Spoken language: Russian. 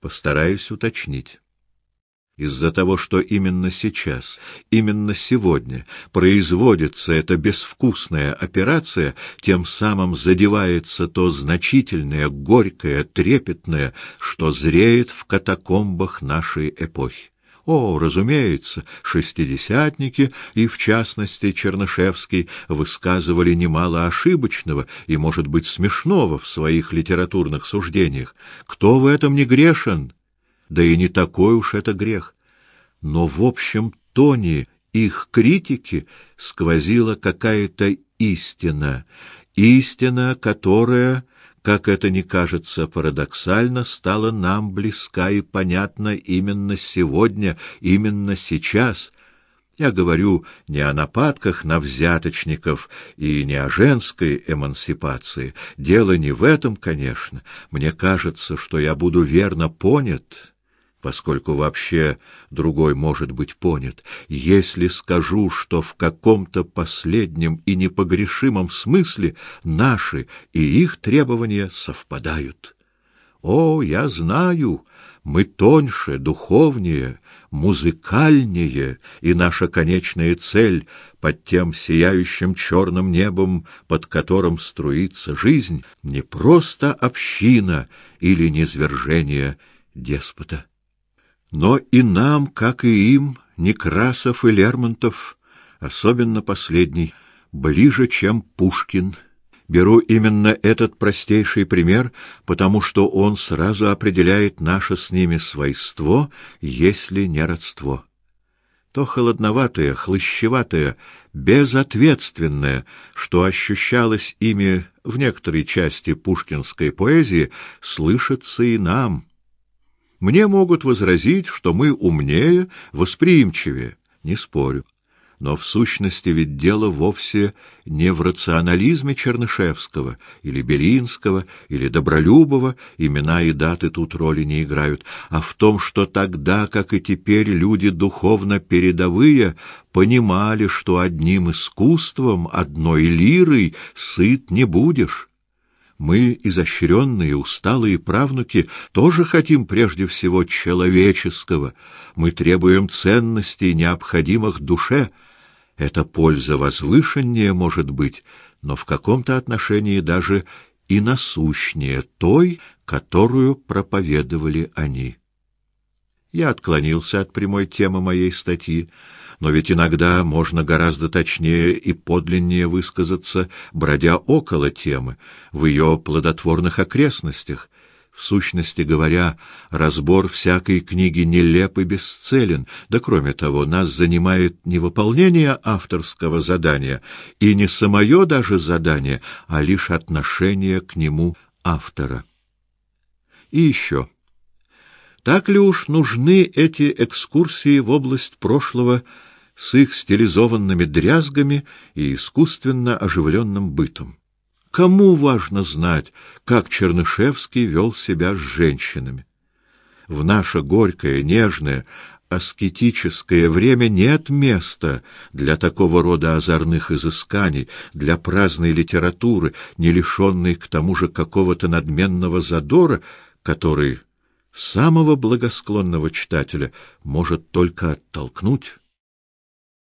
Постараюсь уточнить. Из-за того, что именно сейчас, именно сегодня производится эта безвкусная операция, тем самым задевается то значительное, горькое, трепетное, что зреет в катакомбах нашей эпохи. О, разумеется, шестидесятники, и в частности Чернышевский, высказывали немало ошибочного и, может быть, смешного в своих литературных суждениях. Кто в этом не грешен? Да и не такой уж это грех. Но в общем тоне их критики сквозила какая-то истина, истина, которая как это ни кажется парадоксально, стало нам близка и понятна именно сегодня, именно сейчас. Я говорю не о нападках на взяточников и не о женской эмансипации. Дело не в этом, конечно. Мне кажется, что я буду верно понят поскольку вообще другой может быть понят, если скажу, что в каком-то последнем и непогрешимом смысле наши и их требования совпадают. О, я знаю, мы тоньше, духовнее, музыкальнее, и наша конечная цель под тем сияющим черным небом, под которым струится жизнь, не просто община или низвержение деспота. Но и нам, как и им, Некрасов и Лермонтов, особенно последний, ближе, чем Пушкин. Беру именно этот простейший пример, потому что он сразу определяет наше с ними свойство, если не родство. То холодноватое, хлыщеватое, безответственное, что ощущалось ими в некоторой части пушкинской поэзии, слышится и нам — мне могут возразить, что мы умнее, восприимчивее, не спорю. Но в сущности ведь дело вовсе не в рационализме Чернышевского или Белинского или Добролюбова, имена и даты тут роли не играют, а в том, что тогда, как и теперь, люди духовно передовые понимали, что одним искусством, одной лирой сыт не будешь. Мы, изощренные, усталые правнуки, тоже хотим прежде всего человеческого. Мы требуем ценностей, необходимых душе. Эта польза возвышеннее может быть, но в каком-то отношении даже и насущнее той, которую проповедовали они. Я отклонился от прямой темы моей статьи, но ведь иногда можно гораздо точнее и подлиннее высказаться, бродя около темы, в ее плодотворных окрестностях. В сущности говоря, разбор всякой книги нелеп и бесцелен, да кроме того, нас занимает не выполнение авторского задания и не самое даже задание, а лишь отношение к нему автора. И еще. Так ли уж нужны эти экскурсии в область прошлого, с их стилизованными дрязгами и искусственно оживленным бытом. Кому важно знать, как Чернышевский вел себя с женщинами? В наше горькое, нежное, аскетическое время нет места для такого рода озорных изысканий, для праздной литературы, не лишенной к тому же какого-то надменного задора, который самого благосклонного читателя может только оттолкнуть.